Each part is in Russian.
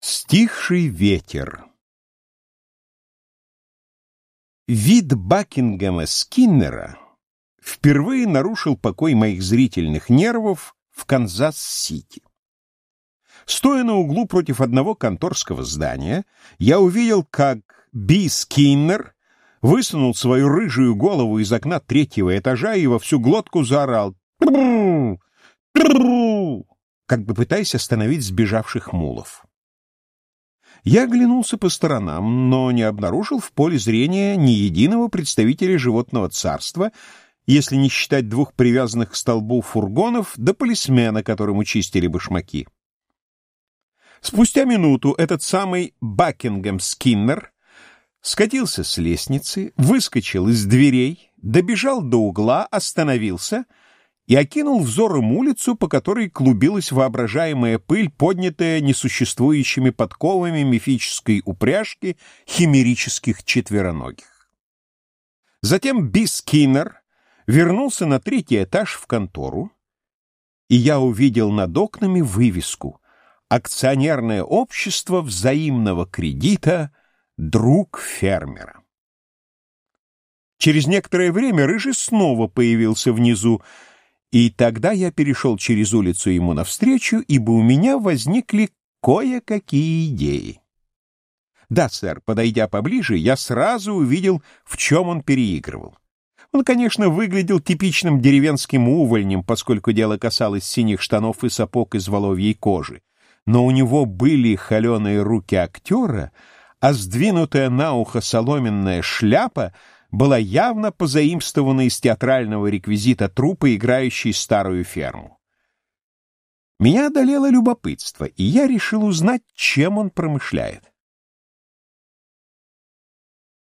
Стихший ветер Вид Бакингема Скиннера впервые нарушил покой моих зрительных нервов в Канзас-Сити. Стоя на углу против одного конторского здания, я увидел, как Би Скиннер высунул свою рыжую голову из окна третьего этажа и во всю глотку заорал как бы пытаясь остановить сбежавших мулов. Я оглянулся по сторонам, но не обнаружил в поле зрения ни единого представителя животного царства, если не считать двух привязанных к столбу фургонов до полисмена, которому чистили башмаки. Спустя минуту этот самый Бакингем Скиннер скатился с лестницы, выскочил из дверей, добежал до угла, остановился — и окинул взором улицу, по которой клубилась воображаемая пыль, поднятая несуществующими подковами мифической упряжки химерических четвероногих. Затем Би Скиннер вернулся на третий этаж в контору, и я увидел над окнами вывеску «Акционерное общество взаимного кредита «Друг фермера». Через некоторое время Рыжий снова появился внизу, и тогда я перешел через улицу ему навстречу, ибо у меня возникли кое-какие идеи. Да, сэр, подойдя поближе, я сразу увидел, в чем он переигрывал. Он, конечно, выглядел типичным деревенским увольнем, поскольку дело касалось синих штанов и сапог из воловьей кожи. Но у него были холеные руки актера, а сдвинутая на ухо соломенная шляпа — была явно позаимствована из театрального реквизита трупа, играющей старую ферму. Меня одолело любопытство, и я решил узнать, чем он промышляет.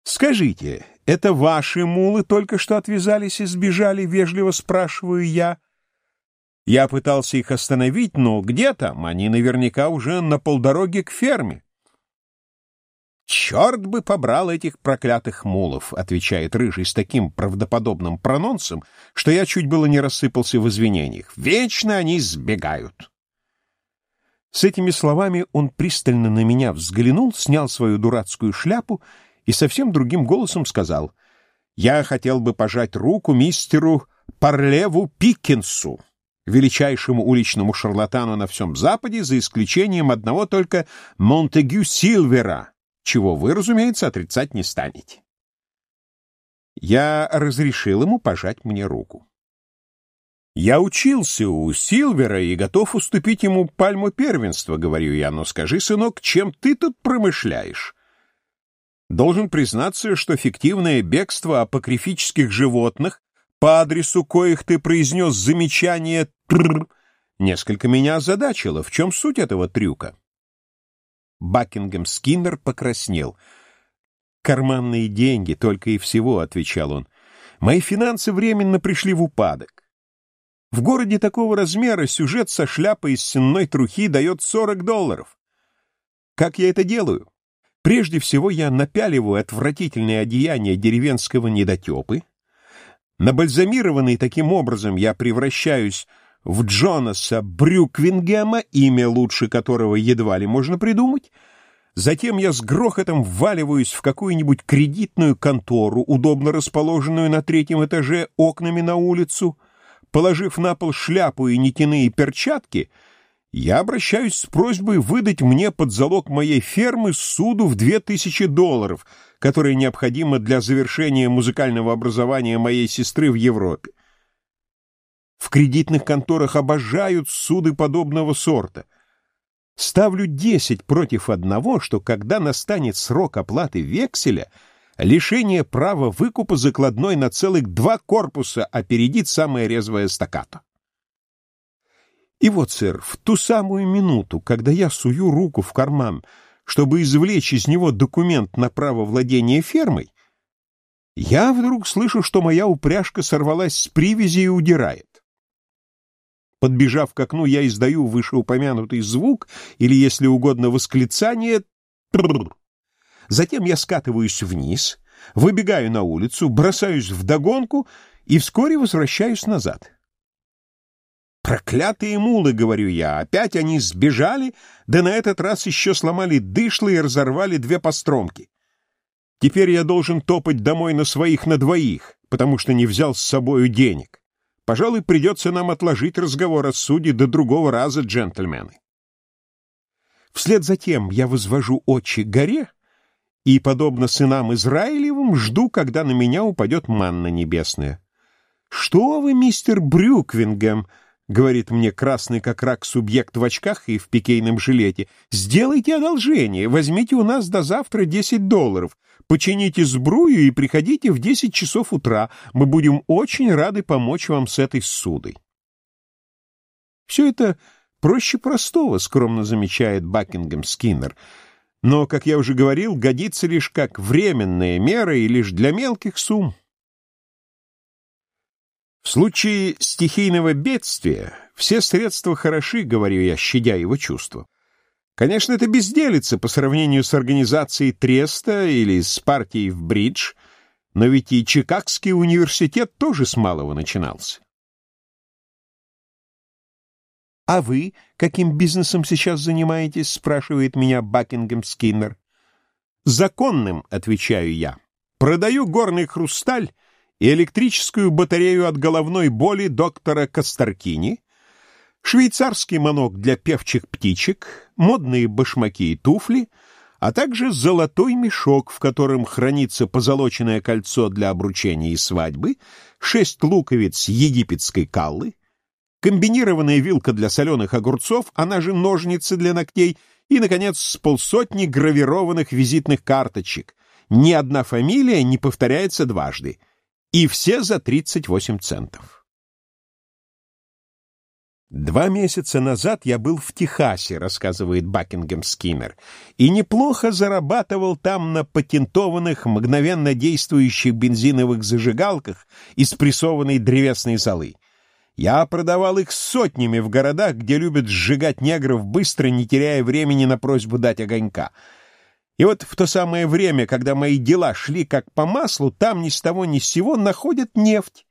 «Скажите, это ваши мулы только что отвязались и сбежали?» — вежливо спрашиваю я. Я пытался их остановить, но где там? Они наверняка уже на полдороге к ферме. «Черт бы побрал этих проклятых мулов», — отвечает Рыжий с таким правдоподобным прононсом, что я чуть было не рассыпался в извинениях. «Вечно они сбегают». С этими словами он пристально на меня взглянул, снял свою дурацкую шляпу и совсем другим голосом сказал, «Я хотел бы пожать руку мистеру Парлеву Пиккинсу, величайшему уличному шарлатану на всем Западе, за исключением одного только Монтегю Силвера» чего вы, разумеется, отрицать не станете. Я разрешил ему пожать мне руку. «Я учился у Силвера и готов уступить ему пальму первенства», — говорю я, «но скажи, сынок, чем ты тут промышляешь?» Должен признаться, что фиктивное бегство апокрифических животных, по адресу коих ты произнес замечание «трррр», несколько меня озадачило. В чем суть этого трюка? Бакингем Скиннер покраснел. «Карманные деньги, только и всего», — отвечал он. «Мои финансы временно пришли в упадок. В городе такого размера сюжет со шляпой из сенной трухи дает 40 долларов. Как я это делаю? Прежде всего я напяливаю отвратительные одеяния деревенского недотепы. Набальзамированный таким образом я превращаюсь в Джонаса Брюквингема, имя лучше которого едва ли можно придумать, затем я с грохотом вваливаюсь в какую-нибудь кредитную контору, удобно расположенную на третьем этаже окнами на улицу, положив на пол шляпу и нитяные перчатки, я обращаюсь с просьбой выдать мне под залог моей фермы суду в две тысячи долларов, которое необходимо для завершения музыкального образования моей сестры в Европе. В кредитных конторах обожают суды подобного сорта. Ставлю десять против одного, что когда настанет срок оплаты векселя, лишение права выкупа закладной на целых два корпуса опередит самое резвое стаккато. И вот, сэр, в ту самую минуту, когда я сую руку в карман, чтобы извлечь из него документ на право владения фермой, я вдруг слышу, что моя упряжка сорвалась с привязи и удирает. Подбежав к окну, я издаю вышеупомянутый звук, или, если угодно, восклицание «трррр». Затем я скатываюсь вниз, выбегаю на улицу, бросаюсь в догонку и вскоре возвращаюсь назад. Проклятые мулы, говорю я, опять они сбежали, да на этот раз еще сломали дышло и разорвали две постромки. Теперь я должен топать домой на своих на двоих, потому что не взял с собою денег. Пожалуй, придется нам отложить разговор о суде до другого раза, джентльмены. Вслед за тем я возвожу очи горе и, подобно сынам Израилевым, жду, когда на меня упадет манна небесная. «Что вы, мистер Брюквингем?» — говорит мне красный как рак субъект в очках и в пикейном жилете. «Сделайте одолжение, возьмите у нас до завтра 10 долларов, почините сбрую и приходите в 10 часов утра. Мы будем очень рады помочь вам с этой судой». Все это проще простого, скромно замечает Бакингем Скиннер, но, как я уже говорил, годится лишь как временная мера и лишь для мелких сумм. В случае стихийного бедствия все средства хороши, говорю я, щадя его чувства. Конечно, это безделица по сравнению с организацией Треста или с партией в бридж, но ведь и Чикагский университет тоже с малого начинался. «А вы каким бизнесом сейчас занимаетесь?» — спрашивает меня Бакингем Скиннер. «Законным», — отвечаю я. «Продаю горный хрусталь и электрическую батарею от головной боли доктора Костаркини, швейцарский манок для певчих птичек, модные башмаки и туфли, а также золотой мешок, в котором хранится позолоченное кольцо для обручения и свадьбы, шесть луковиц египетской каллы, комбинированная вилка для соленых огурцов, она же ножницы для ногтей и, наконец, полсотни гравированных визитных карточек. Ни одна фамилия не повторяется дважды. И все за 38 центов. «Два месяца назад я был в Техасе», — рассказывает Бакингем Скиннер, «и неплохо зарабатывал там на патентованных, мгновенно действующих бензиновых зажигалках из прессованной древесной золы. Я продавал их сотнями в городах, где любят сжигать негров быстро, не теряя времени на просьбу дать огонька». И вот в то самое время, когда мои дела шли как по маслу, там ни с того ни с сего находят нефть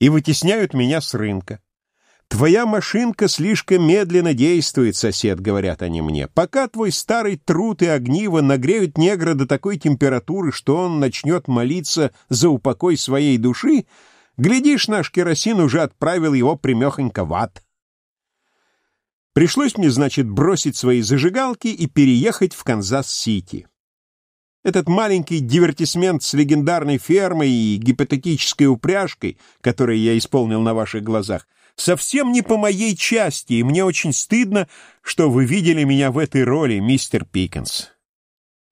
и вытесняют меня с рынка. «Твоя машинка слишком медленно действует, сосед», — говорят они мне. «Пока твой старый труд и огниво нагреют негра до такой температуры, что он начнет молиться за упокой своей души, глядишь, наш керосин уже отправил его примехонько в ад». Пришлось мне, значит, бросить свои зажигалки и переехать в Канзас-Сити. Этот маленький дивертисмент с легендарной фермой и гипотетической упряжкой, который я исполнил на ваших глазах, совсем не по моей части, и мне очень стыдно, что вы видели меня в этой роли, мистер Пикенс.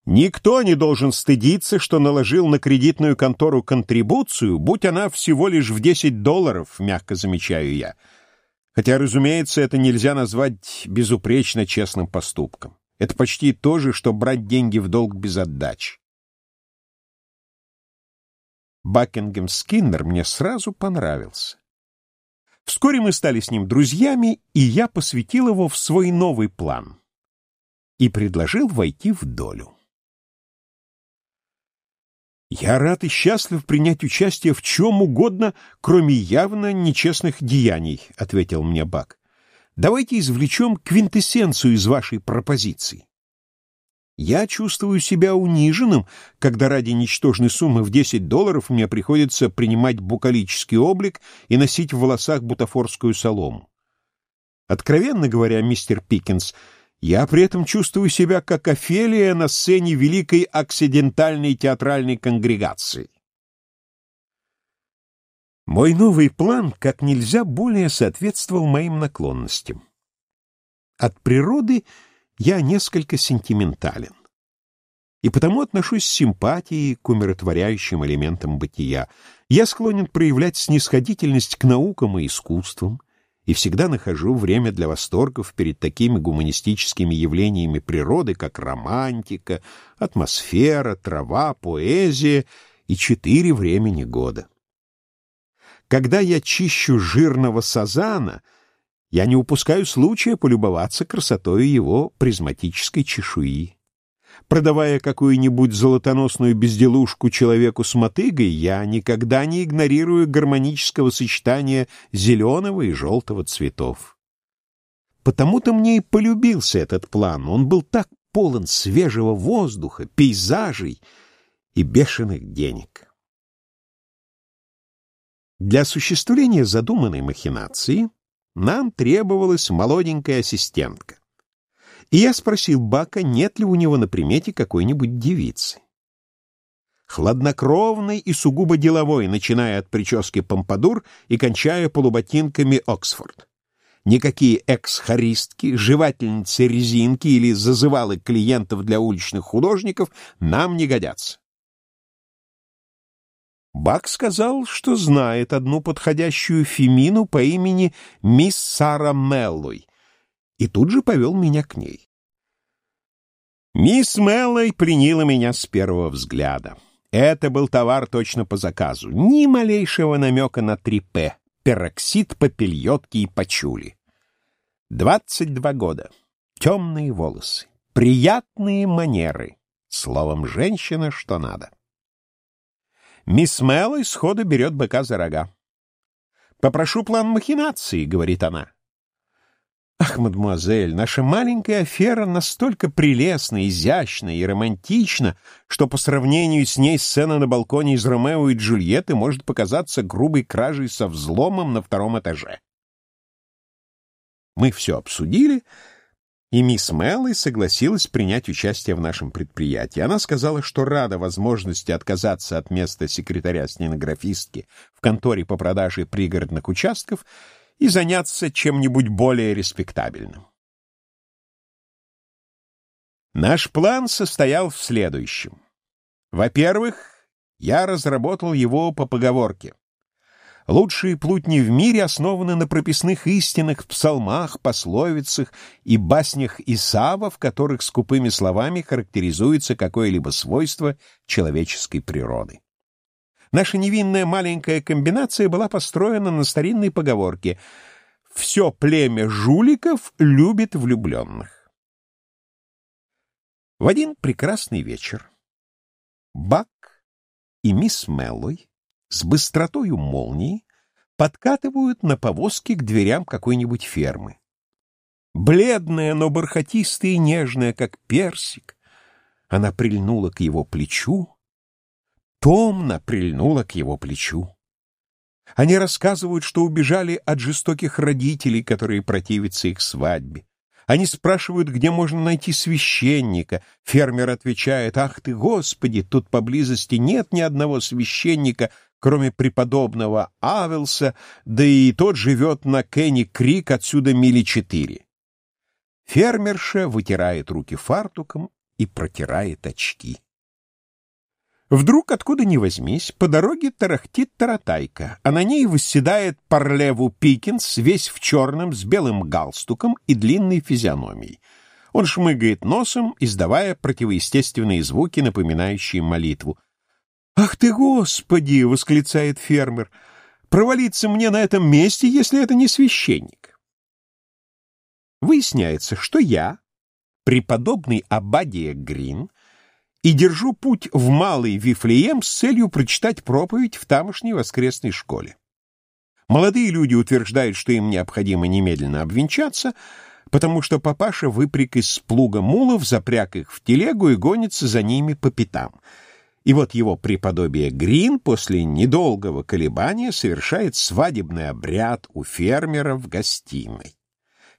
Никто не должен стыдиться, что наложил на кредитную контору контрибуцию, будь она всего лишь в 10 долларов, мягко замечаю я. Хотя, разумеется, это нельзя назвать безупречно честным поступком. Это почти то же, что брать деньги в долг без отдачи. Бакингем Скиннер мне сразу понравился. Вскоре мы стали с ним друзьями, и я посвятил его в свой новый план и предложил войти в долю. Я рад и счастлив принять участие в чем угодно, кроме явно нечестных деяний, — ответил мне Бак. Давайте извлечем квинтэссенцию из вашей пропозиции. Я чувствую себя униженным, когда ради ничтожной суммы в 10 долларов мне приходится принимать букалический облик и носить в волосах бутафорскую солому. Откровенно говоря, мистер Пикинс, — я при этом чувствую себя как Офелия на сцене великой оксидентальной театральной конгрегации. Мой новый план как нельзя более соответствовал моим наклонностям. От природы я несколько сентиментален. И потому отношусь с симпатией к умиротворяющим элементам бытия. Я склонен проявлять снисходительность к наукам и искусствам, и всегда нахожу время для восторгов перед такими гуманистическими явлениями природы, как романтика, атмосфера, трава, поэзия и четыре времени года. Когда я чищу жирного сазана, я не упускаю случая полюбоваться красотой его призматической чешуи. Продавая какую-нибудь золотоносную безделушку человеку с мотыгой, я никогда не игнорирую гармонического сочетания зеленого и желтого цветов. Потому-то мне и полюбился этот план. Он был так полон свежего воздуха, пейзажей и бешеных денег. Для осуществления задуманной махинации нам требовалась молоденькая ассистентка. И я спросил Бака, нет ли у него на примете какой-нибудь девицы. Хладнокровный и сугубо деловой, начиная от прически помпадур и кончая полуботинками Оксфорд. Никакие экс-хористки, жевательницы резинки или зазывалы клиентов для уличных художников нам не годятся. Бак сказал, что знает одну подходящую фемину по имени мисс Сара Меллой, и тут же повел меня к ней. Мисс Меллой пленила меня с первого взгляда. Это был товар точно по заказу, ни малейшего намека на трипе пероксид, попельотки и пачули. Двадцать два года, темные волосы, приятные манеры, словом, женщина что надо. Мисс Мэллой сходу берет быка за рога. «Попрошу план махинации», — говорит она. Ах, мадемуазель, наша маленькая афера настолько прелестна, изящна и романтична, что по сравнению с ней сцена на балконе из Ромео и Джульетты может показаться грубой кражей со взломом на втором этаже. Мы все обсудили, и мисс Мэллой согласилась принять участие в нашем предприятии. Она сказала, что рада возможности отказаться от места секретаря-стенографистки в конторе по продаже пригородных участков — и заняться чем-нибудь более респектабельным. Наш план состоял в следующем. Во-первых, я разработал его по поговорке. Лучшие плутни в мире основаны на прописных истинах, псалмах, пословицах и баснях Исава, в которых скупыми словами характеризуется какое-либо свойство человеческой природы. Наша невинная маленькая комбинация была построена на старинной поговорке «Все племя жуликов любит влюбленных». В один прекрасный вечер Бак и мисс Меллой с быстротою молнии подкатывают на повозке к дверям какой-нибудь фермы. Бледная, но бархатистая и нежная, как персик, она прильнула к его плечу, томно прильнула к его плечу. Они рассказывают, что убежали от жестоких родителей, которые противятся их свадьбе. Они спрашивают, где можно найти священника. Фермер отвечает, «Ах ты, Господи, тут поблизости нет ни одного священника, кроме преподобного Авелса, да и тот живет на Кенни Крик отсюда мили четыре». Фермерша вытирает руки фартуком и протирает очки. Вдруг, откуда ни возьмись, по дороге тарахтит таратайка, а на ней восседает Парлеву Пикинс, весь в черном, с белым галстуком и длинной физиономией. Он шмыгает носом, издавая противоестественные звуки, напоминающие молитву. «Ах ты, Господи!» — восклицает фермер. «Провалиться мне на этом месте, если это не священник!» Выясняется, что я, преподобный Абадия Грин, и держу путь в Малый Вифлеем с целью прочитать проповедь в тамошней воскресной школе. Молодые люди утверждают, что им необходимо немедленно обвенчаться, потому что папаша выпряг из плуга мулов, запряг их в телегу и гонится за ними по пятам. И вот его преподобие Грин после недолгого колебания совершает свадебный обряд у фермера в гостиной.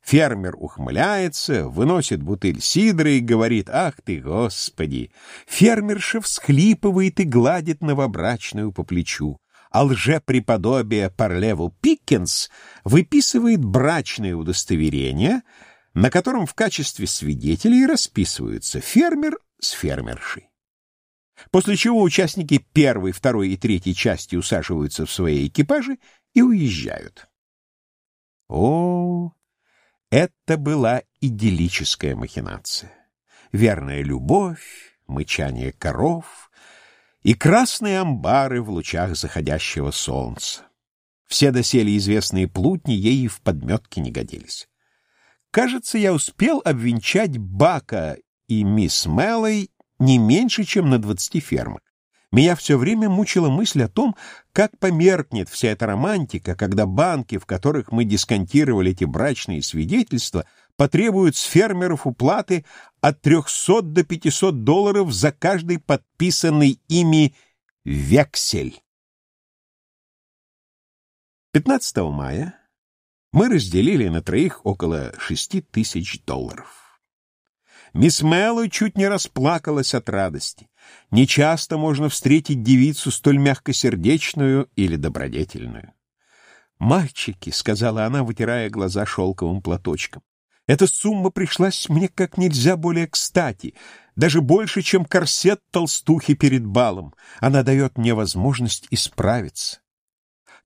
Фермер ухмыляется, выносит бутыль сидра и говорит «Ах ты, Господи!» Фермерша всхлипывает и гладит новобрачную по плечу, а лже-преподобие Парлеву Пиккенс выписывает брачное удостоверение, на котором в качестве свидетелей расписываются фермер с фермершей. После чего участники первой, второй и третьей части усаживаются в свои экипажи и уезжают. О, это была идиллическая махинация. Верная любовь, мычание коров и красные амбары в лучах заходящего солнца. Все доселе известные плутни ей в подметке не годились. Кажется, я успел обвенчать Бака и мисс Мэллой не меньше, чем на двадцати фермах. Меня все время мучила мысль о том, как померкнет вся эта романтика, когда банки, в которых мы дисконтировали эти брачные свидетельства, потребуют с фермеров уплаты от 300 до 500 долларов за каждый подписанный ими вексель. 15 мая мы разделили на троих около 6 тысяч долларов. Мисс Мэллоу чуть не расплакалась от радости. Нечасто можно встретить девицу столь мягкосердечную или добродетельную. «Мальчики», — сказала она, вытирая глаза шелковым платочком, — «эта сумма пришлась мне как нельзя более кстати, даже больше, чем корсет толстухи перед балом. Она дает мне возможность исправиться.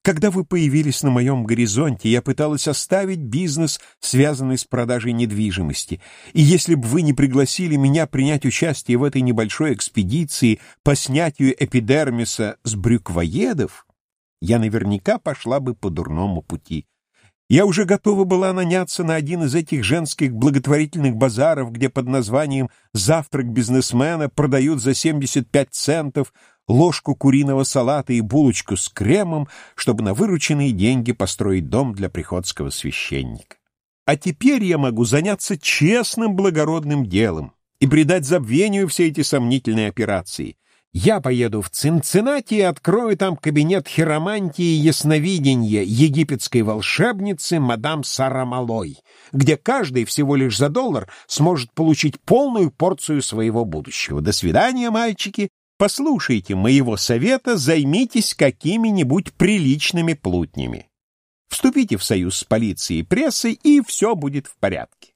Когда вы появились на моем горизонте, я пыталась оставить бизнес, связанный с продажей недвижимости. И если бы вы не пригласили меня принять участие в этой небольшой экспедиции по снятию эпидермиса с брюквоедов, я наверняка пошла бы по дурному пути. Я уже готова была наняться на один из этих женских благотворительных базаров, где под названием «Завтрак бизнесмена» продают за 75 центов ложку куриного салата и булочку с кремом, чтобы на вырученные деньги построить дом для приходского священника. А теперь я могу заняться честным благородным делом и придать забвению все эти сомнительные операции. Я поеду в Цинциннати и открою там кабинет хиромантии и ясновидения египетской волшебницы мадам Сарамалой, где каждый всего лишь за доллар сможет получить полную порцию своего будущего. До свидания, мальчики, Послушайте моего совета, займитесь какими-нибудь приличными плутнями. Вступите в союз с полицией и прессой, и все будет в порядке.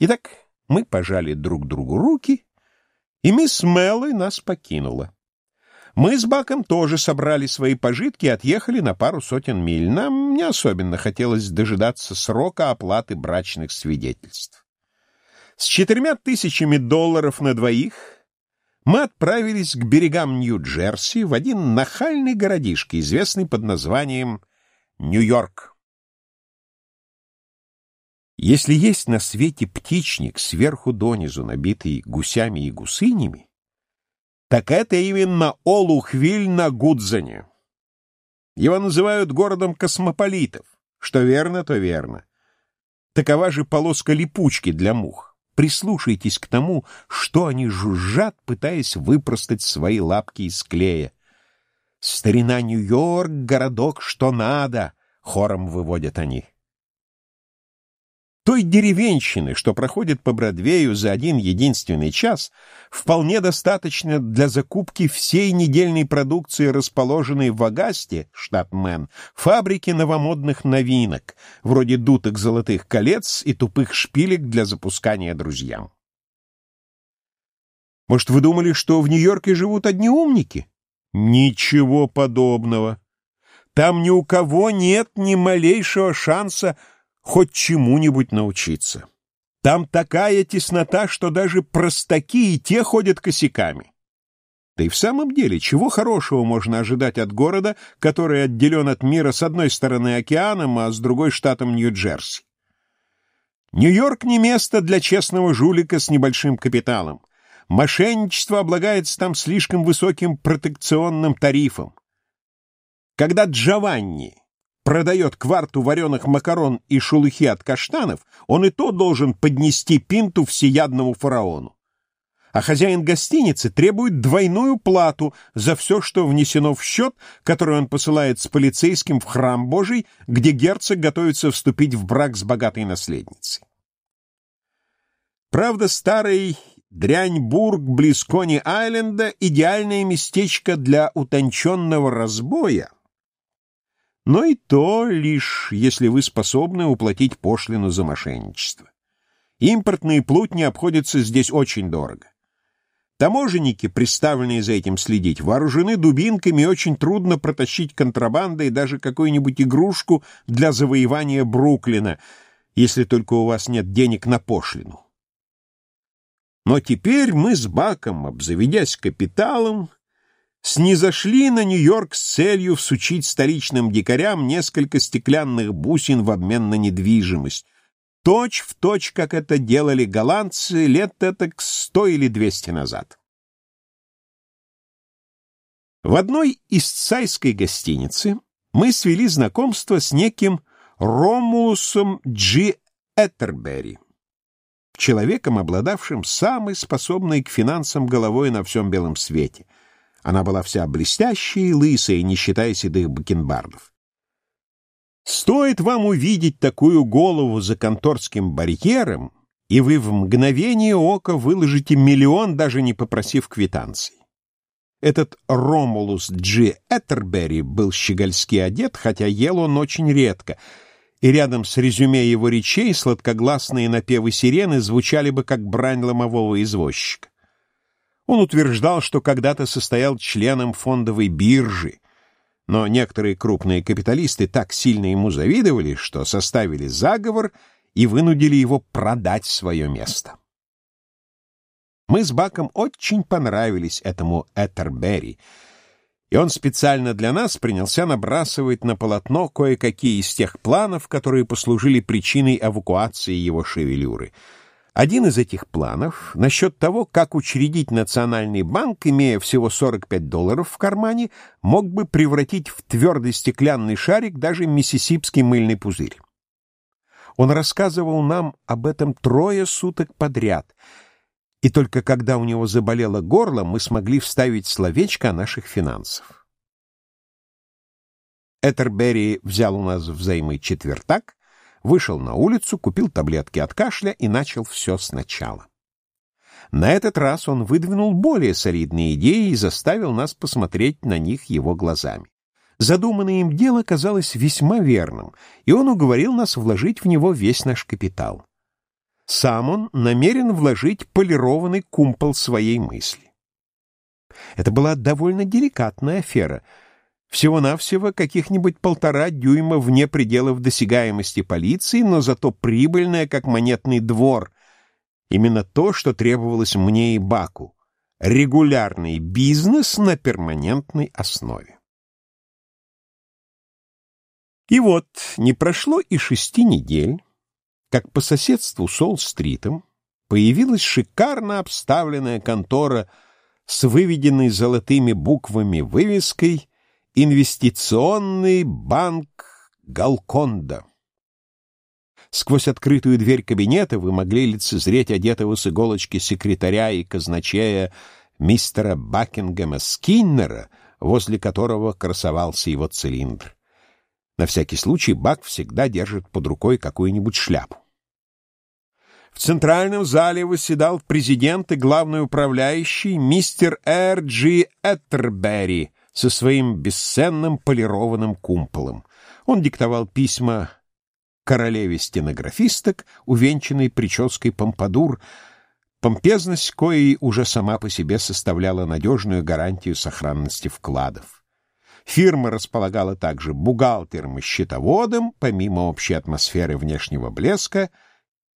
Итак, мы пожали друг другу руки, и мисс Мэллой нас покинула. Мы с Баком тоже собрали свои пожитки и отъехали на пару сотен миль. Нам не особенно хотелось дожидаться срока оплаты брачных свидетельств. С четырьмя тысячами долларов на двоих мы отправились к берегам Нью-Джерси в один нахальный городишко, известный под названием Нью-Йорк. Если есть на свете птичник сверху донизу, набитый гусями и гусынями, так это именно Олухвиль на Гудзане. Его называют городом космополитов. Что верно, то верно. Такова же полоска липучки для мух. Прислушайтесь к тому, что они жужжат, пытаясь выпростать свои лапки из клея. «Старина Нью-Йорк, городок, что надо!» — хором выводят они. Той деревенщины, что проходит по Бродвею за один единственный час, вполне достаточно для закупки всей недельной продукции, расположенной в Агасте, штат Мэн, фабрики новомодных новинок, вроде дутых золотых колец и тупых шпилек для запускания друзьям. Может, вы думали, что в Нью-Йорке живут одни умники? Ничего подобного. Там ни у кого нет ни малейшего шанса хоть чему-нибудь научиться. Там такая теснота, что даже простаки и те ходят косяками. Да и в самом деле, чего хорошего можно ожидать от города, который отделен от мира с одной стороны океаном, а с другой штатом Нью-Джерси? Нью-Йорк не место для честного жулика с небольшим капиталом. Мошенничество облагается там слишком высоким протекционным тарифом. Когда Джованни продает кварту вареных макарон и шелухи от каштанов, он и то должен поднести пинту всеядному фараону. А хозяин гостиницы требует двойную плату за все, что внесено в счет, который он посылает с полицейским в храм Божий, где герцог готовится вступить в брак с богатой наследницей. Правда, старый Дряньбург близ Кони-Айленда — идеальное местечко для утонченного разбоя, но и то лишь, если вы способны уплатить пошлину за мошенничество. Импортные плутни обходятся здесь очень дорого. Таможенники, приставленные за этим следить, вооружены дубинками, и очень трудно протащить контрабандой даже какую-нибудь игрушку для завоевания Бруклина, если только у вас нет денег на пошлину. Но теперь мы с Баком, обзаведясь капиталом, снизошли на Нью-Йорк с целью всучить столичным дикарям несколько стеклянных бусин в обмен на недвижимость, точь в точь, как это делали голландцы лет так сто или двести назад. В одной из цайской гостиницы мы свели знакомство с неким Ромулусом Джи Эттербери, человеком, обладавшим самой способной к финансам головой на всем белом свете. Она была вся блестящая и лысая, не считая седых бакенбардов. Стоит вам увидеть такую голову за конторским барьером, и вы в мгновение ока выложите миллион, даже не попросив квитанции. Этот Ромулус Джи Эттербери был щегольски одет, хотя ел он очень редко, и рядом с резюме его речей сладкогласные напевы сирены звучали бы как брань ломового извозчика. Он утверждал, что когда-то состоял членом фондовой биржи, но некоторые крупные капиталисты так сильно ему завидовали, что составили заговор и вынудили его продать свое место. Мы с Баком очень понравились этому Этербери, и он специально для нас принялся набрасывать на полотно кое-какие из тех планов, которые послужили причиной эвакуации его шевелюры — один из этих планов насчет того, как учредить национальный банк, имея всего 45 долларов в кармане, мог бы превратить в твердый стеклянный шарик даже миссисипский мыльный пузырь. Он рассказывал нам об этом трое суток подряд, и только когда у него заболело горло, мы смогли вставить словечко о наших финансах. Этербери взял у нас взаймы четвертак, вышел на улицу, купил таблетки от кашля и начал все сначала. На этот раз он выдвинул более солидные идеи и заставил нас посмотреть на них его глазами. Задуманное им дело казалось весьма верным, и он уговорил нас вложить в него весь наш капитал. Сам он намерен вложить полированный кумпол своей мысли. Это была довольно деликатная афера — всего-навсего каких-нибудь полтора дюйма вне пределов досягаемости полиции, но зато прибыльная, как монетный двор. Именно то, что требовалось мне и Баку. Регулярный бизнес на перманентной основе. И вот, не прошло и шести недель, как по соседству с Олл-стритом появилась шикарно обставленная контора с выведенной золотыми буквами вывеской Инвестиционный банк Галконда. Сквозь открытую дверь кабинета вы могли лицезреть одетого с иголочки секретаря и казначея мистера Бакингема Скиннера, возле которого красовался его цилиндр. На всякий случай Бак всегда держит под рукой какую-нибудь шляпу. В центральном зале восседал президент и главный управляющий мистер Р. Джи Эттербери, со своим бесценным полированным кумполом. Он диктовал письма королеве стенографисток, увенчанной прической помпадур, помпезность коей уже сама по себе составляла надежную гарантию сохранности вкладов. Фирма располагала также бухгалтером и счетоводом, помимо общей атмосферы внешнего блеска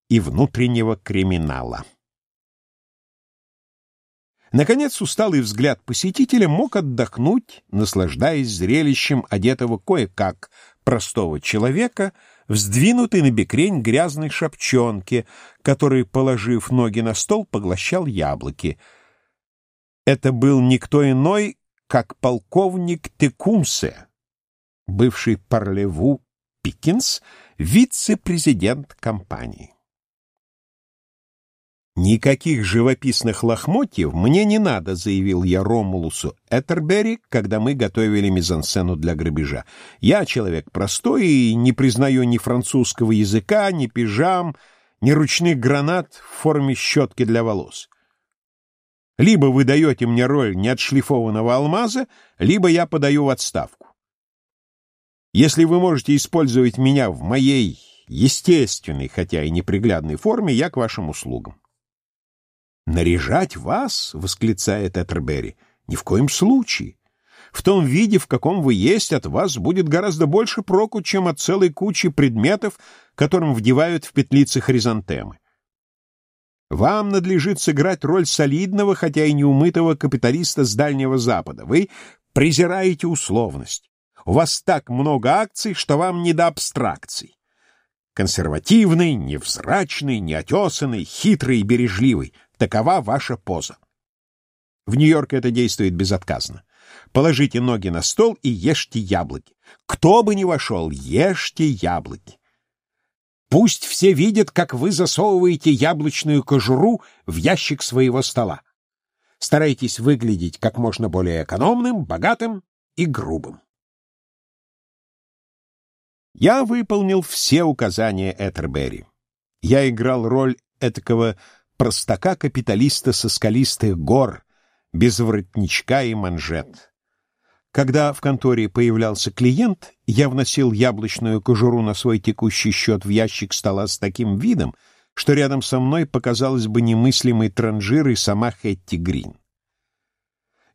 и внутреннего криминала. Наконец, усталый взгляд посетителя мог отдохнуть, наслаждаясь зрелищем одетого кое-как простого человека, вздвинутой на бекрень грязной шапчонки, который, положив ноги на стол, поглощал яблоки. Это был никто иной, как полковник Текумсе, бывший Парлеву Пикинс, вице-президент компании. «Никаких живописных лохмотьев мне не надо», — заявил я Ромулусу Этербери, когда мы готовили мизансцену для грабежа. «Я человек простой и не признаю ни французского языка, ни пижам, ни ручных гранат в форме щетки для волос. Либо вы даете мне роль неотшлифованного алмаза, либо я подаю в отставку. Если вы можете использовать меня в моей естественной, хотя и неприглядной форме, я к вашим услугам. «Наряжать вас?» — восклицает Этербери. «Ни в коем случае. В том виде, в каком вы есть, от вас будет гораздо больше проку, чем от целой кучи предметов, которым вдевают в петлицы хризантемы. Вам надлежит сыграть роль солидного, хотя и неумытого капиталиста с Дальнего Запада. Вы презираете условность. У вас так много акций, что вам не до абстракций. Консервативный, невзрачный, неотесанный, хитрый и бережливый. Такова ваша поза. В Нью-Йорке это действует безотказно. Положите ноги на стол и ешьте яблоки. Кто бы ни вошел, ешьте яблоки. Пусть все видят, как вы засовываете яблочную кожуру в ящик своего стола. Старайтесь выглядеть как можно более экономным, богатым и грубым. Я выполнил все указания Этербери. Я играл роль этакого простака-капиталиста со скалистых гор, без воротничка и манжет. Когда в конторе появлялся клиент, я вносил яблочную кожуру на свой текущий счет в ящик стола с таким видом, что рядом со мной показалось бы немыслимой транжирой сама Хетти Грин.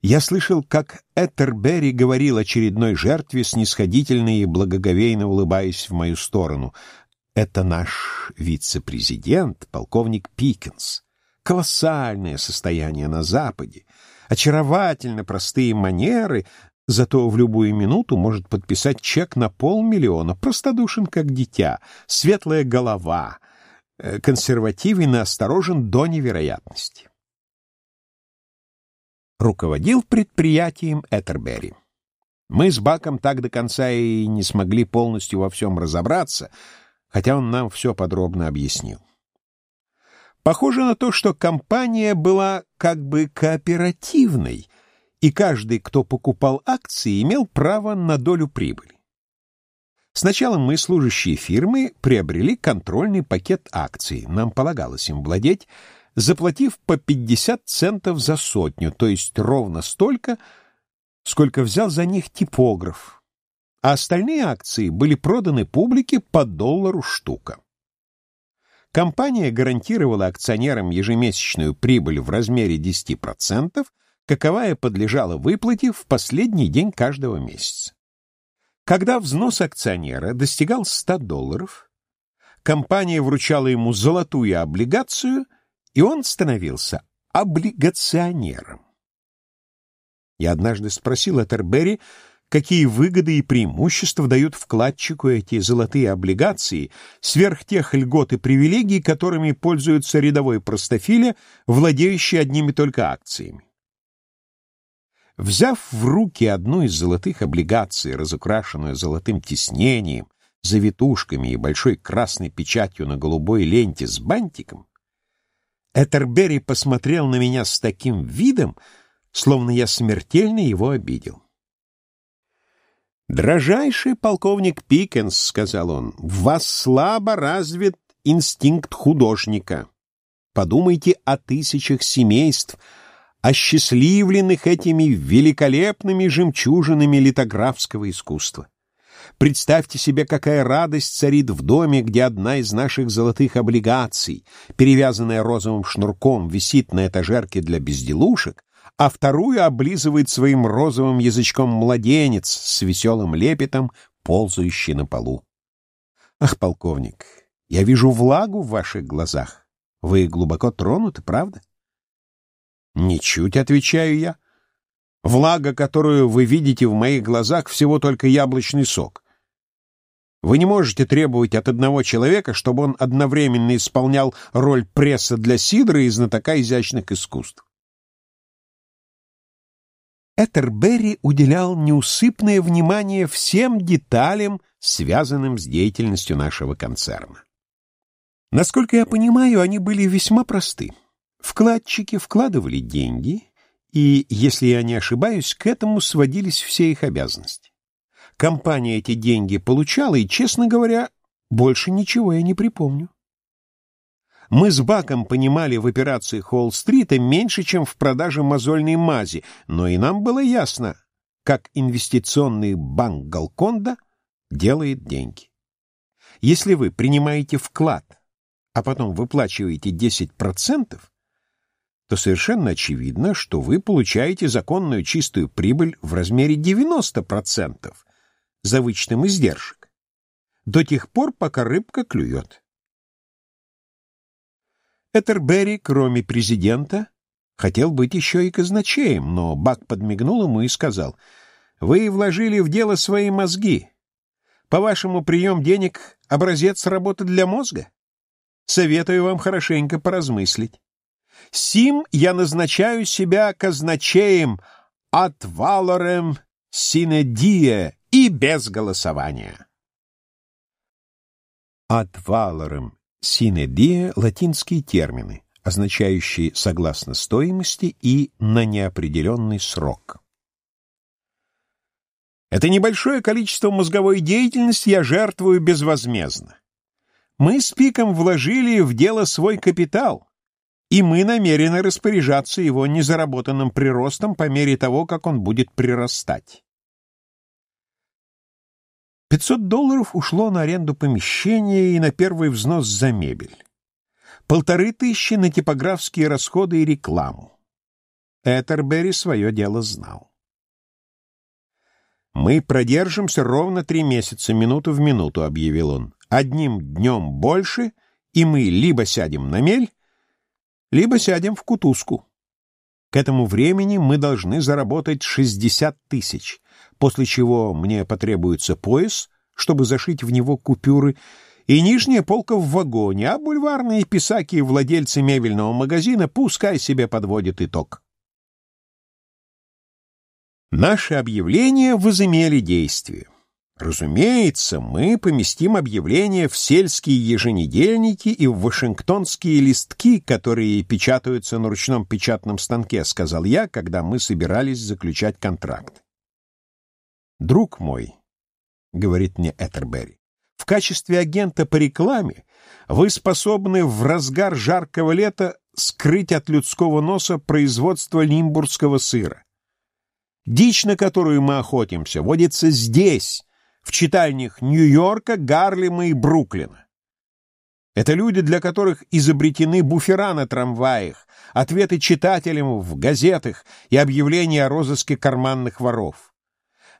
Я слышал, как Эттерберри говорил очередной жертве, снисходительно и благоговейно улыбаясь в мою сторону. «Это наш вице-президент, полковник Пикенс. Колоссальное состояние на Западе, очаровательно простые манеры, Зато в любую минуту может подписать чек на полмиллиона, простодушен как дитя, светлая голова, э, консервативен и осторожен до невероятности. Руководил предприятием Этербери. Мы с Баком так до конца и не смогли полностью во всем разобраться, хотя он нам все подробно объяснил. Похоже на то, что компания была как бы кооперативной — и каждый, кто покупал акции, имел право на долю прибыли. Сначала мы, служащие фирмы, приобрели контрольный пакет акций. Нам полагалось им владеть, заплатив по 50 центов за сотню, то есть ровно столько, сколько взял за них типограф. А остальные акции были проданы публике по доллару штука. Компания гарантировала акционерам ежемесячную прибыль в размере 10%, каковая подлежала выплате в последний день каждого месяца. Когда взнос акционера достигал 100 долларов, компания вручала ему золотую облигацию, и он становился облигационером. Я однажды спросил Этербери, какие выгоды и преимущества дают вкладчику эти золотые облигации сверх тех льгот и привилегий, которыми пользуется рядовой простофиля, владеющий одними только акциями. Взяв в руки одну из золотых облигаций, разукрашенную золотым тиснением, завитушками и большой красной печатью на голубой ленте с бантиком, Этербери посмотрел на меня с таким видом, словно я смертельно его обидел. «Дрожайший полковник Пикенс», — сказал он, — «в вас слабо развит инстинкт художника. Подумайте о тысячах семейств, осчастливленных этими великолепными жемчужинами литографского искусства. Представьте себе, какая радость царит в доме, где одна из наших золотых облигаций, перевязанная розовым шнурком, висит на этажерке для безделушек, а вторую облизывает своим розовым язычком младенец с веселым лепетом, ползающий на полу. Ах, полковник, я вижу влагу в ваших глазах. Вы глубоко тронуты, правда? «Ничуть», — отвечаю я. «Влага, которую вы видите в моих глазах, всего только яблочный сок. Вы не можете требовать от одного человека, чтобы он одновременно исполнял роль пресса для сидра и знатока изящных искусств». Этерберри уделял неусыпное внимание всем деталям, связанным с деятельностью нашего концерна. Насколько я понимаю, они были весьма просты. Вкладчики вкладывали деньги, и, если я не ошибаюсь, к этому сводились все их обязанности. Компания эти деньги получала, и, честно говоря, больше ничего я не припомню. Мы с Баком понимали в операции Холл-стрита меньше, чем в продаже мозольной мази, но и нам было ясно, как инвестиционный банк Галконда делает деньги. Если вы принимаете вклад, а потом выплачиваете 10%, то совершенно очевидно, что вы получаете законную чистую прибыль в размере 90% за вычетом издержек, до тех пор, пока рыбка клюет. Этерберри, кроме президента, хотел быть еще и казначеем, но Бак подмигнул ему и сказал, «Вы вложили в дело свои мозги. По-вашему, прием денег — образец работы для мозга? Советую вам хорошенько поразмыслить. Сим я назначаю себя казначеем «От валорем синедие» и без голосования. «От валорем синедие» — латинские термины, означающие «согласно стоимости» и «на неопределенный срок». Это небольшое количество мозговой деятельности я жертвую безвозмездно. Мы с Пиком вложили в дело свой капитал, и мы намерены распоряжаться его незаработанным приростом по мере того, как он будет прирастать. 500 долларов ушло на аренду помещения и на первый взнос за мебель. Полторы тысячи на типографские расходы и рекламу. Этербери свое дело знал. «Мы продержимся ровно три месяца, минуту в минуту», — объявил он. «Одним днем больше, и мы либо сядем на мель, либо сядем в кутузку. К этому времени мы должны заработать 60 тысяч, после чего мне потребуется пояс, чтобы зашить в него купюры, и нижняя полка в вагоне, а бульварные писаки и владельцы мебельного магазина пускай себе подводят итог». Наши объявления возымели действие. Разумеется, мы поместим объявления в сельские еженедельники и в вашингтонские листки, которые печатаются на ручном печатном станке, сказал я, когда мы собирались заключать контракт. Друг мой, говорит мне Этербери, в качестве агента по рекламе вы способны в разгар жаркого лета скрыть от людского носа производство лимбургского сыра. Дичь, на которую мы охотимся, водится здесь, в читальнях Нью-Йорка, Гарлема и Бруклина. Это люди, для которых изобретены буфера на трамваях, ответы читателям в газетах и объявления о розыске карманных воров.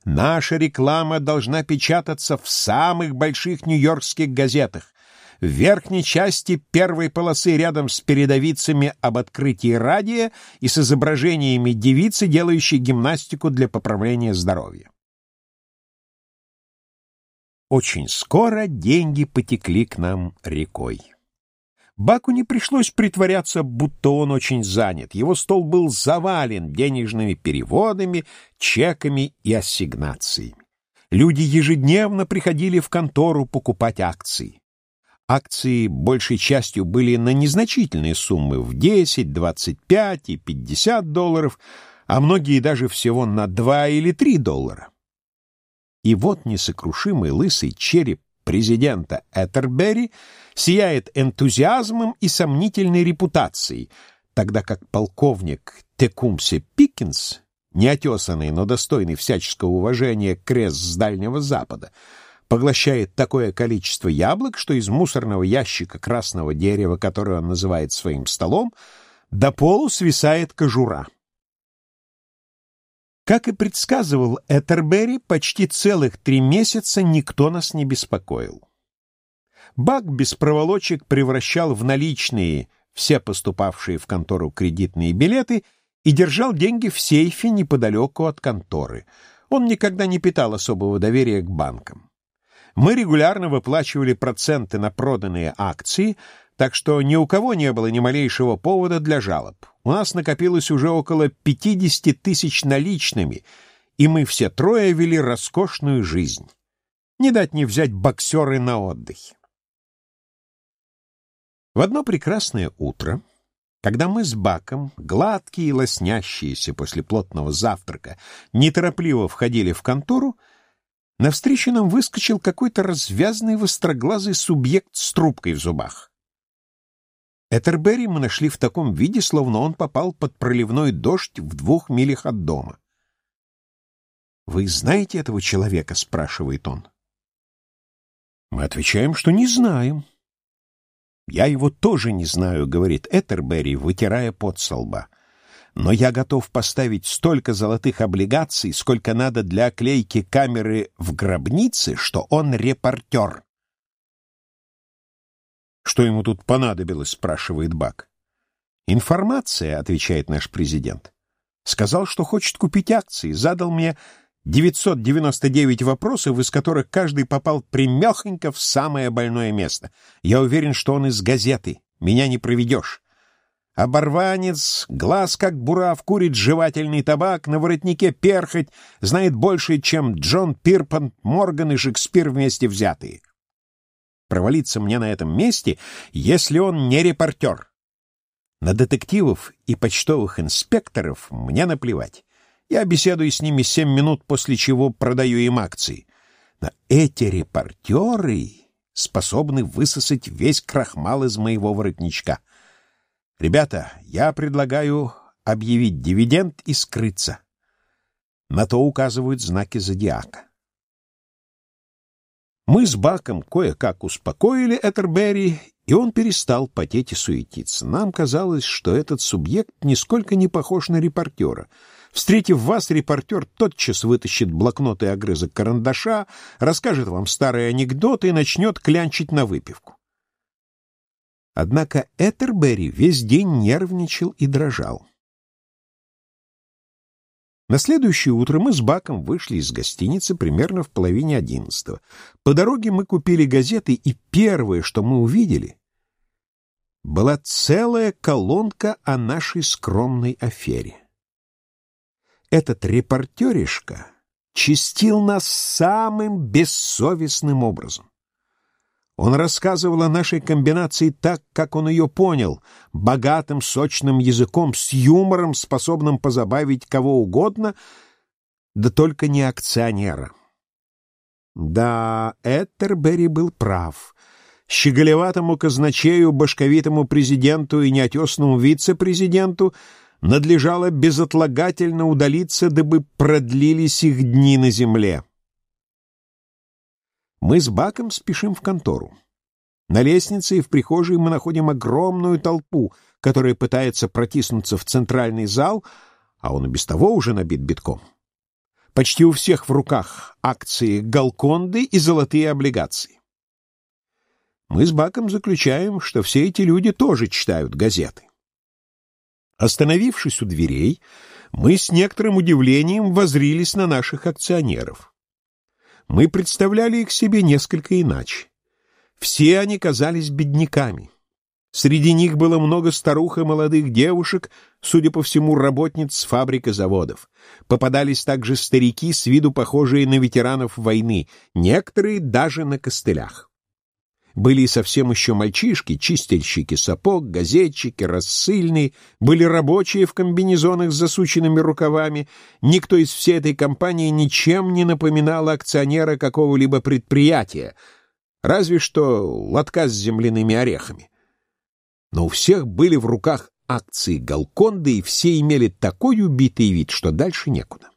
Наша реклама должна печататься в самых больших нью-йоркских газетах, в верхней части первой полосы рядом с передовицами об открытии радия и с изображениями девицы, делающей гимнастику для поправления здоровья. Очень скоро деньги потекли к нам рекой. Баку не пришлось притворяться, будто он очень занят. Его стол был завален денежными переводами, чеками и ассигнациями. Люди ежедневно приходили в контору покупать акции. Акции большей частью были на незначительные суммы в 10, 25 и 50 долларов, а многие даже всего на 2 или 3 доллара. И вот несокрушимый лысый череп президента Этербери сияет энтузиазмом и сомнительной репутацией, тогда как полковник Текумсе Пикинс, неотесанный, но достойный всяческого уважения крест с Дальнего Запада, поглощает такое количество яблок, что из мусорного ящика красного дерева, которое он называет своим столом, до полу свисает кожура. Как и предсказывал Этербери, почти целых три месяца никто нас не беспокоил. Бак без проволочек превращал в наличные все поступавшие в контору кредитные билеты и держал деньги в сейфе неподалеку от конторы. Он никогда не питал особого доверия к банкам. Мы регулярно выплачивали проценты на проданные акции, так что ни у кого не было ни малейшего повода для жалоб. У нас накопилось уже около 50 тысяч наличными, и мы все трое вели роскошную жизнь. Не дать не взять боксеры на отдыхе. В одно прекрасное утро, когда мы с Баком, гладкие и лоснящиеся после плотного завтрака, неторопливо входили в контору, Навстречу нам выскочил какой-то развязный востроглазый субъект с трубкой в зубах. Этербери мы нашли в таком виде, словно он попал под проливной дождь в двух милях от дома. «Вы знаете этого человека?» — спрашивает он. Мы отвечаем, что не знаем. «Я его тоже не знаю», — говорит Этербери, вытирая пот со лба но я готов поставить столько золотых облигаций, сколько надо для оклейки камеры в гробнице, что он репортер. «Что ему тут понадобилось?» — спрашивает Бак. «Информация», — отвечает наш президент. «Сказал, что хочет купить акции, задал мне 999 вопросов, из которых каждый попал примехонько в самое больное место. Я уверен, что он из газеты. Меня не проведешь. Оборванец, глаз как бурав, курит жевательный табак, на воротнике перхоть, знает больше, чем Джон Пирпант, Морган и Шекспир вместе взятые. Провалиться мне на этом месте, если он не репортер. На детективов и почтовых инспекторов мне наплевать. Я беседую с ними семь минут, после чего продаю им акции. Но эти репортеры способны высосать весь крахмал из моего воротничка. Ребята, я предлагаю объявить дивиденд и скрыться. На то указывают знаки зодиака. Мы с Баком кое-как успокоили Этерберри, и он перестал потеть и суетиться. Нам казалось, что этот субъект нисколько не похож на репортера. Встретив вас, репортер тотчас вытащит блокнот и огрызок карандаша, расскажет вам старые анекдоты и начнет клянчить на выпивку. Однако Этербери весь день нервничал и дрожал. На следующее утро мы с Баком вышли из гостиницы примерно в половине одиннадцатого. По дороге мы купили газеты, и первое, что мы увидели, была целая колонка о нашей скромной афере. Этот репортеришка чистил нас самым бессовестным образом. Он рассказывал о нашей комбинации так, как он ее понял, богатым, сочным языком, с юмором, способным позабавить кого угодно, да только не акционера. Да, Эттербери был прав. Щеголеватому казначею, башковитому президенту и неотесному вице-президенту надлежало безотлагательно удалиться, дабы продлились их дни на земле. Мы с Баком спешим в контору. На лестнице и в прихожей мы находим огромную толпу, которая пытается протиснуться в центральный зал, а он и без того уже набит битком. Почти у всех в руках акции Галконды и золотые облигации. Мы с Баком заключаем, что все эти люди тоже читают газеты. Остановившись у дверей, мы с некоторым удивлением возрились на наших акционеров мы представляли их себе несколько иначе. Все они казались бедняками. Среди них было много старух и молодых девушек, судя по всему, работниц фабрик и заводов. Попадались также старики, с виду похожие на ветеранов войны, некоторые даже на костылях. Были и совсем еще мальчишки, чистильщики сапог, газетчики, рассыльные, были рабочие в комбинезонах с засученными рукавами. Никто из всей этой компании ничем не напоминал акционера какого-либо предприятия, разве что лотка с земляными орехами. Но у всех были в руках акции Галконды, и все имели такой убитый вид, что дальше некуда.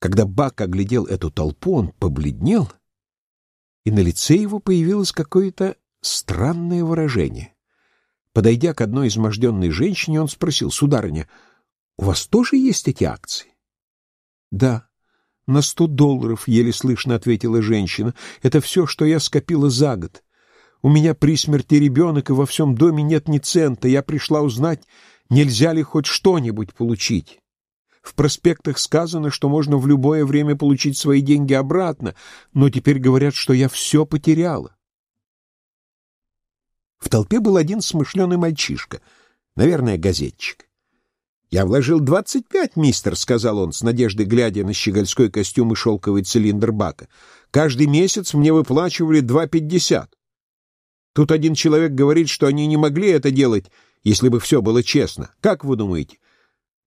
Когда Бак оглядел эту толпу, он побледнел — и на лице его появилось какое-то странное выражение. Подойдя к одной изможденной женщине, он спросил, «Сударыня, у вас тоже есть эти акции?» «Да, на сто долларов», — еле слышно ответила женщина. «Это все, что я скопила за год. У меня при смерти ребенок, и во всем доме нет ни цента. Я пришла узнать, нельзя ли хоть что-нибудь получить». В проспектах сказано, что можно в любое время получить свои деньги обратно, но теперь говорят, что я все потеряла. В толпе был один смышленый мальчишка, наверное, газетчик. «Я вложил двадцать пять, мистер», — сказал он, с надеждой глядя на щегольской костюм и шелковый цилиндр бака. «Каждый месяц мне выплачивали два пятьдесят. Тут один человек говорит, что они не могли это делать, если бы все было честно. Как вы думаете,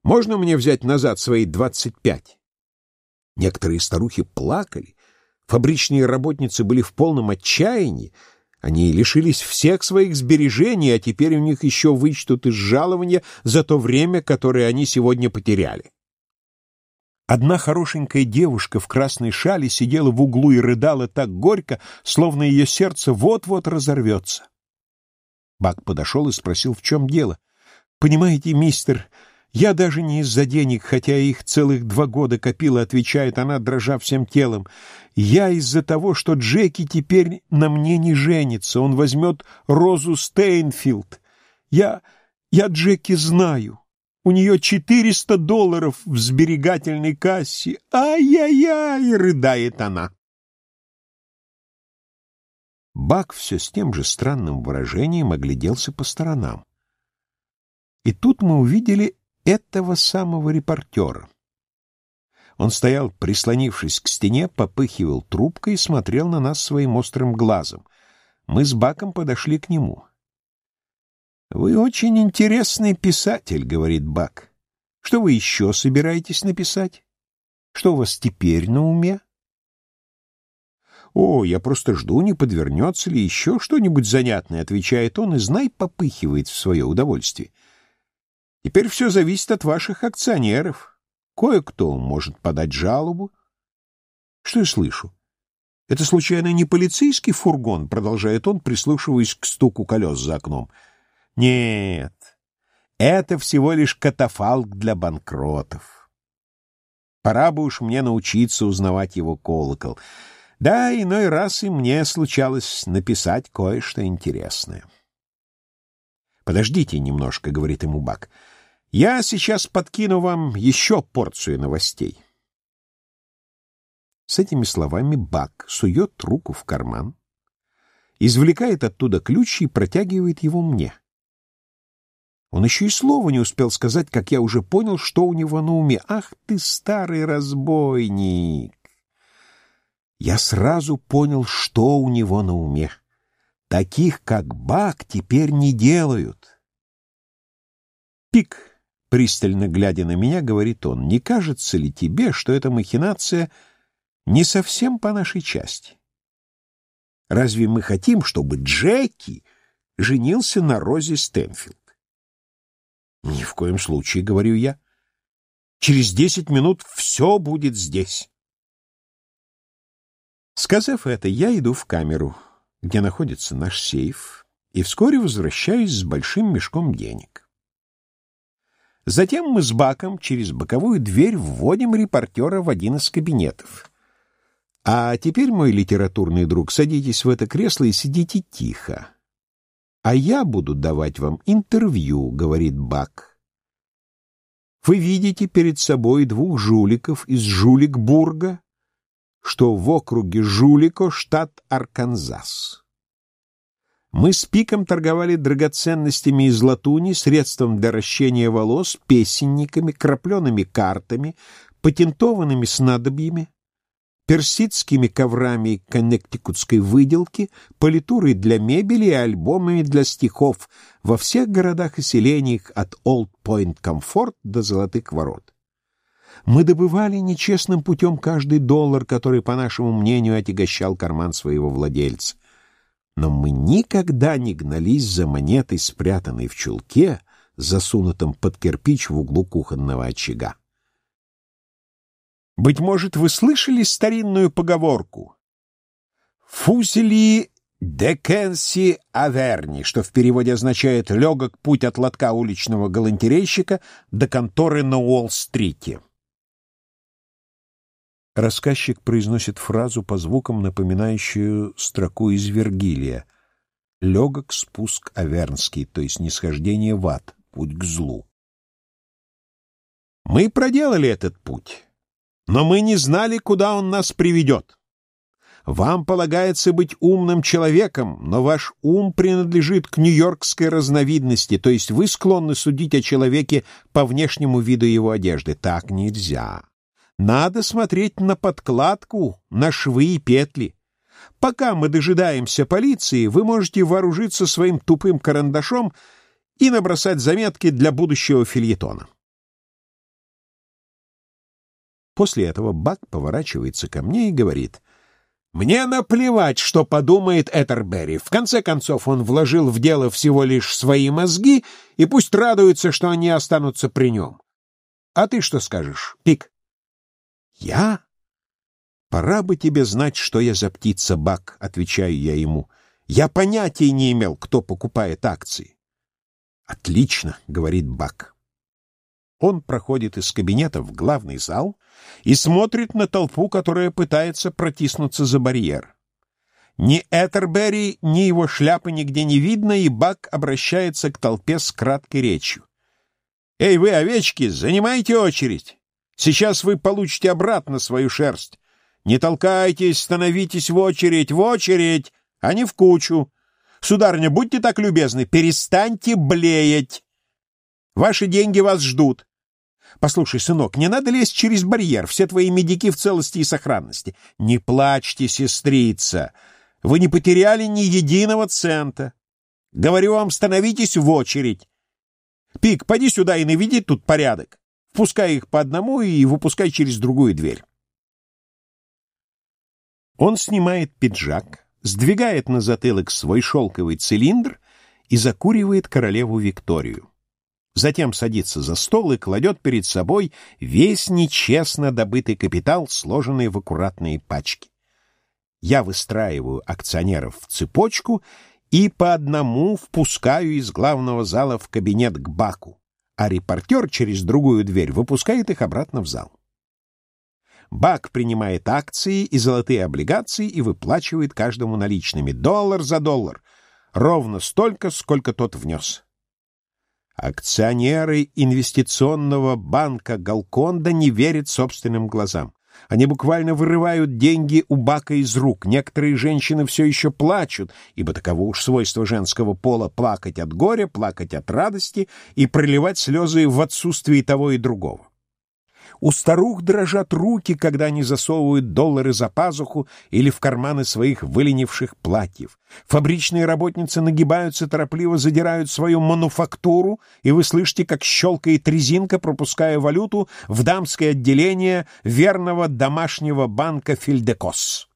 можно мне взять назад свои двадцать пять?» Некоторые старухи плакали, фабричные работницы были в полном отчаянии, они лишились всех своих сбережений, а теперь у них еще вычтут из жалования за то время, которое они сегодня потеряли. Одна хорошенькая девушка в красной шале сидела в углу и рыдала так горько, словно ее сердце вот-вот разорвется. Бак подошел и спросил, в чем дело. «Понимаете, мистер, «Я даже не из-за денег, хотя их целых два года копила», — отвечает она, дрожа всем телом. «Я из-за того, что Джеки теперь на мне не женится. Он возьмет Розу Стейнфилд. Я... я Джеки знаю. У нее четыреста долларов в сберегательной кассе. Ай-яй-яй!» — рыдает она. Бак все с тем же странным выражением огляделся по сторонам. И тут мы увидели этого самого репортера. Он стоял, прислонившись к стене, попыхивал трубкой и смотрел на нас своим острым глазом. Мы с Баком подошли к нему. «Вы очень интересный писатель», — говорит Бак. «Что вы еще собираетесь написать? Что у вас теперь на уме?» «О, я просто жду, не подвернется ли еще что-нибудь занятное», — отвечает он, и, знай, попыхивает в свое удовольствие. «Теперь все зависит от ваших акционеров. Кое-кто может подать жалобу». «Что я слышу? Это, случайно, не полицейский фургон?» — продолжает он, прислушиваясь к стуку колес за окном. «Нет, это всего лишь катафалк для банкротов. Пора бы уж мне научиться узнавать его колокол». Да, иной раз и мне случалось написать кое-что интересное. «Подождите немножко», — говорит ему Бак. «Я сейчас подкину вам еще порцию новостей». С этими словами Бак сует руку в карман, извлекает оттуда ключ и протягивает его мне. Он еще и слова не успел сказать, как я уже понял, что у него на уме. «Ах ты, старый разбойник!» я сразу понял, что у него на уме. Таких, как Бак, теперь не делают. Пик, пристально глядя на меня, говорит он, не кажется ли тебе, что эта махинация не совсем по нашей части? Разве мы хотим, чтобы Джеки женился на Розе Стэнфилд? Ни в коем случае, говорю я. Через десять минут все будет здесь. Сказав это, я иду в камеру, где находится наш сейф, и вскоре возвращаюсь с большим мешком денег. Затем мы с Баком через боковую дверь вводим репортера в один из кабинетов. А теперь, мой литературный друг, садитесь в это кресло и сидите тихо. А я буду давать вам интервью, говорит Бак. Вы видите перед собой двух жуликов из Жуликбурга, что в округе Жулико, штат Арканзас. Мы с Пиком торговали драгоценностями из латуни, средством для ращения волос, песенниками, крапленными картами, патентованными снадобьями, персидскими коврами коннектикутской выделки, политурой для мебели и альбомами для стихов во всех городах и селениях от Олд Пойнт Комфорт до Золотых Ворот. Мы добывали нечестным путем каждый доллар, который, по нашему мнению, отягощал карман своего владельца. Но мы никогда не гнались за монетой, спрятанной в чулке, засунутом под кирпич в углу кухонного очага. Быть может, вы слышали старинную поговорку «Фузели Декенси Аверни», что в переводе означает «легок путь от лотка уличного галантерейщика до конторы на Уолл-стрите». Рассказчик произносит фразу по звукам, напоминающую строку из Вергилия. «Легок спуск Авернский», то есть нисхождение в ад, путь к злу. Мы проделали этот путь, но мы не знали, куда он нас приведет. Вам полагается быть умным человеком, но ваш ум принадлежит к нью-йоркской разновидности, то есть вы склонны судить о человеке по внешнему виду его одежды. Так нельзя. Надо смотреть на подкладку, на швы и петли. Пока мы дожидаемся полиции, вы можете вооружиться своим тупым карандашом и набросать заметки для будущего фильетона. После этого Бак поворачивается ко мне и говорит, «Мне наплевать, что подумает Этерберри. В конце концов, он вложил в дело всего лишь свои мозги, и пусть радуется, что они останутся при нем. А ты что скажешь, Пик?» «Я? Пора бы тебе знать, что я за птица, Бак», — отвечаю я ему. «Я понятия не имел, кто покупает акции». «Отлично», — говорит Бак. Он проходит из кабинета в главный зал и смотрит на толпу, которая пытается протиснуться за барьер. Ни Этербери, ни его шляпы нигде не видно, и Бак обращается к толпе с краткой речью. «Эй, вы, овечки, занимайте очередь! Сейчас вы получите обратно свою шерсть. Не толкайтесь, становитесь в очередь, в очередь, а не в кучу. Сударыня, будьте так любезны, перестаньте блеять. Ваши деньги вас ждут. Послушай, сынок, не надо лезть через барьер, все твои медики в целости и сохранности. Не плачьте, сестрица, вы не потеряли ни единого цента. Говорю вам, становитесь в очередь. Пик, поди сюда и наведи тут порядок. Впускай их по одному и выпускай через другую дверь. Он снимает пиджак, сдвигает на затылок свой шелковый цилиндр и закуривает королеву Викторию. Затем садится за стол и кладет перед собой весь нечестно добытый капитал, сложенный в аккуратные пачки. Я выстраиваю акционеров в цепочку и по одному впускаю из главного зала в кабинет к Баку, а репортер через другую дверь выпускает их обратно в зал. Бак принимает акции и золотые облигации и выплачивает каждому наличными, доллар за доллар, ровно столько, сколько тот внес. Акционеры инвестиционного банка Галконда не верят собственным глазам. Они буквально вырывают деньги у Бака из рук. Некоторые женщины все еще плачут, ибо таково уж свойство женского пола — плакать от горя, плакать от радости и проливать слезы в отсутствии того и другого. У старух дрожат руки, когда они засовывают доллары за пазуху или в карманы своих выленивших платьев. Фабричные работницы нагибаются, торопливо задирают свою мануфактуру, и вы слышите, как щелкает резинка, пропуская валюту в дамское отделение верного домашнего банка «Фильдекос».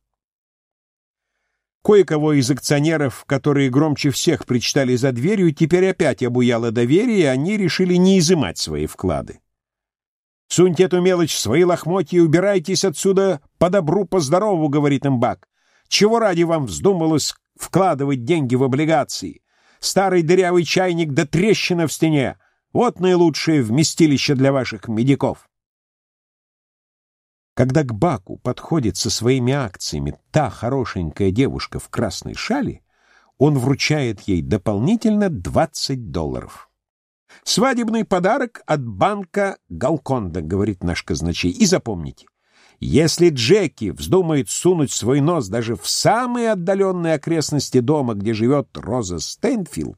Кое-кого из акционеров, которые громче всех причитали за дверью, теперь опять обуяло доверие, и они решили не изымать свои вклады. Суньте эту мелочь в свои лохмотья и убирайтесь отсюда по добру, по здорову, — говорит им. Чего ради вам вздумалось вкладывать деньги в облигации? Старый дырявый чайник да трещина в стене. Вот наилучшее вместилище для ваших медиков. Когда к Баку подходит со своими акциями та хорошенькая девушка в красной шали, он вручает ей дополнительно 20 долларов. Свадебный подарок от банка Галконда, говорит наш казначей. И запомните, если Джеки вздумает сунуть свой нос даже в самые отдаленные окрестности дома, где живет Роза Стэнфилд,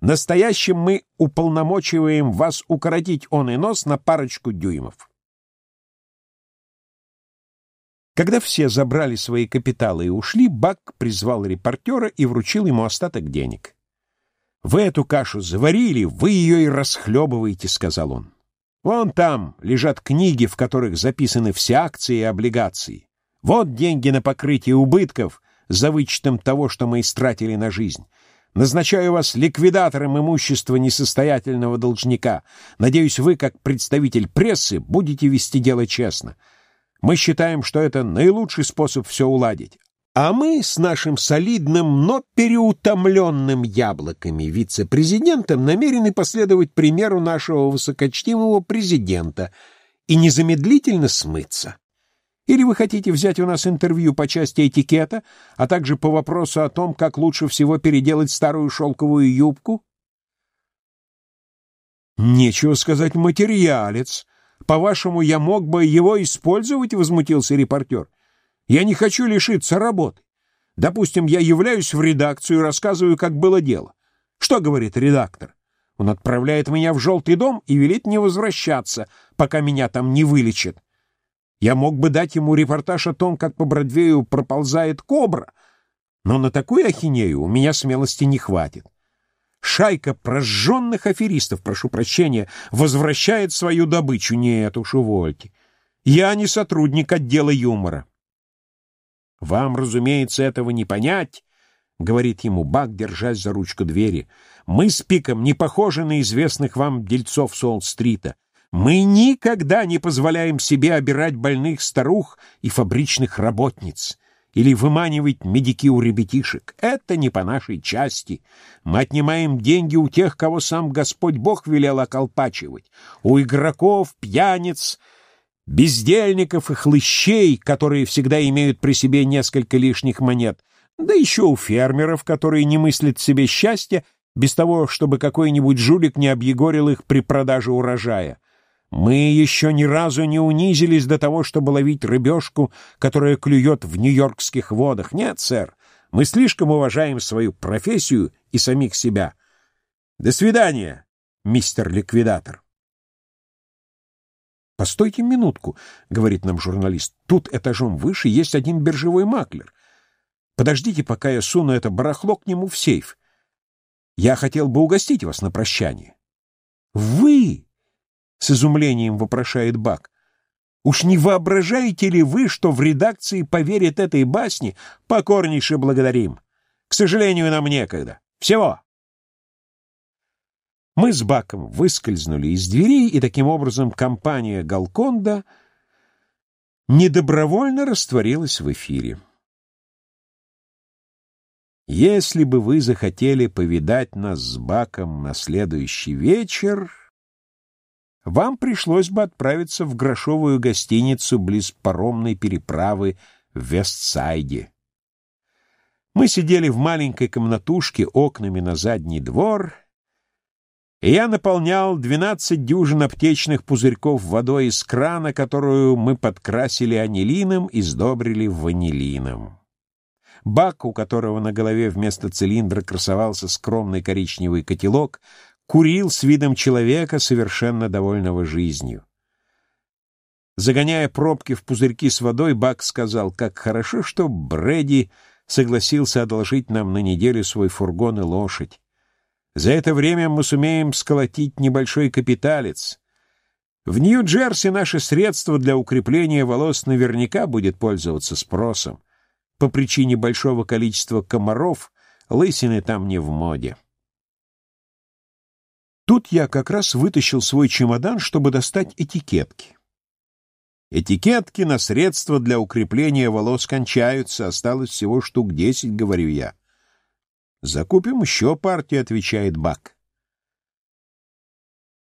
настоящим мы уполномочиваем вас укоротить он и нос на парочку дюймов. Когда все забрали свои капиталы и ушли, Бак призвал репортера и вручил ему остаток денег. «Вы эту кашу заварили, вы ее и расхлебываете», — сказал он. «Вон там лежат книги, в которых записаны все акции и облигации. Вот деньги на покрытие убытков за вычетом того, что мы истратили на жизнь. Назначаю вас ликвидатором имущества несостоятельного должника. Надеюсь, вы, как представитель прессы, будете вести дело честно. Мы считаем, что это наилучший способ все уладить. А мы с нашим солидным, но переутомленным яблоками вице-президентом намерены последовать примеру нашего высокочтимого президента и незамедлительно смыться. Или вы хотите взять у нас интервью по части этикета, а также по вопросу о том, как лучше всего переделать старую шелковую юбку? Нечего сказать, материалец. По-вашему, я мог бы его использовать, — возмутился репортер. — я не хочу лишиться работы. Допустим, я являюсь в редакцию и рассказываю, как было дело. Что говорит редактор? Он отправляет меня в желтый дом и велит не возвращаться, пока меня там не вылечат. Я мог бы дать ему репортаж о том, как по Бродвею проползает кобра, но на такую ахинею у меня смелости не хватит. Шайка прожженных аферистов, прошу прощения, возвращает свою добычу. Нет уж, увольте. Я не сотрудник отдела юмора. «Вам, разумеется, этого не понять», — говорит ему Бак, держась за ручку двери. «Мы с Пиком не похожи на известных вам дельцов Солт-стрита. Мы никогда не позволяем себе обирать больных старух и фабричных работниц» или выманивать медики у ребятишек. Это не по нашей части. Мы отнимаем деньги у тех, кого сам Господь Бог велел околпачивать, у игроков, пьяниц, бездельников и хлыщей, которые всегда имеют при себе несколько лишних монет, да еще у фермеров, которые не мыслят себе счастья без того, чтобы какой-нибудь жулик не объегорил их при продаже урожая. Мы еще ни разу не унизились до того, чтобы ловить рыбешку, которая клюет в нью-йоркских водах. Нет, сэр, Мы слишком уважаем свою профессию и самих себя. До свидания, мистер ликвидатор. «Постойте минутку», — говорит нам журналист. «Тут этажом выше есть один биржевой маклер. Подождите, пока я суну это барахло к нему в сейф. Я хотел бы угостить вас на прощание». «Вы?» — с изумлением вопрошает Бак. «Уж не воображаете ли вы, что в редакции поверят этой басне? Покорнейше благодарим. К сожалению, нам некогда. Всего!» Мы с Баком выскользнули из дверей, и таким образом компания Галконда недобровольно растворилась в эфире. Если бы вы захотели повидать нас с Баком на следующий вечер, вам пришлось бы отправиться в грошовую гостиницу близ паромной переправы в Вестсайде. Мы сидели в маленькой комнатушке окнами на задний двор, и я наполнял двенадцать дюжин аптечных пузырьков водой из крана, которую мы подкрасили анилином и сдобрили ванилином. Бак, у которого на голове вместо цилиндра красовался скромный коричневый котелок, курил с видом человека, совершенно довольного жизнью. Загоняя пробки в пузырьки с водой, Бак сказал, как хорошо, что Брэди согласился одолжить нам на неделю свой фургон и лошадь. За это время мы сумеем сколотить небольшой капиталец. В Нью-Джерси наше средство для укрепления волос наверняка будет пользоваться спросом. По причине большого количества комаров лысины там не в моде. Тут я как раз вытащил свой чемодан, чтобы достать этикетки. Этикетки на средства для укрепления волос кончаются, осталось всего штук десять, говорю я. Закупим еще партию, отвечает Бак.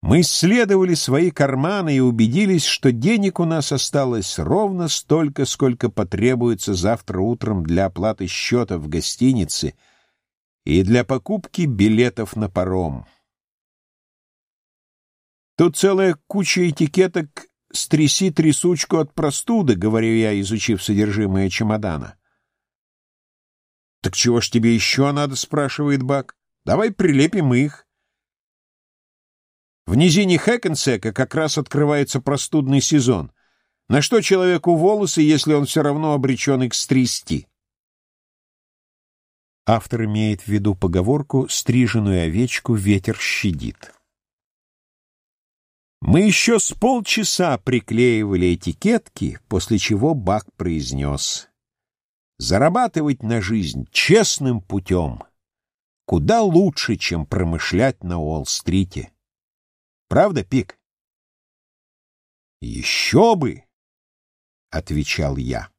Мы исследовали свои карманы и убедились, что денег у нас осталось ровно столько, сколько потребуется завтра утром для оплаты счета в гостинице и для покупки билетов на паром. Тут целая куча этикеток «Стряси трясучку от простуды», — говорю я, изучив содержимое чемодана. «Так чего ж тебе еще надо?» — спрашивает Бак. «Давай прилепим их». В низине Хэкенсека как раз открывается простудный сезон. На что человеку волосы, если он все равно обречен их стрясти? Автор имеет в виду поговорку «стриженную овечку ветер щадит». Мы еще с полчаса приклеивали этикетки, после чего Бак произнес «Зарабатывать на жизнь честным путем куда лучше, чем промышлять на Уолл-стрите». Правда, Пик? Еще бы, отвечал я.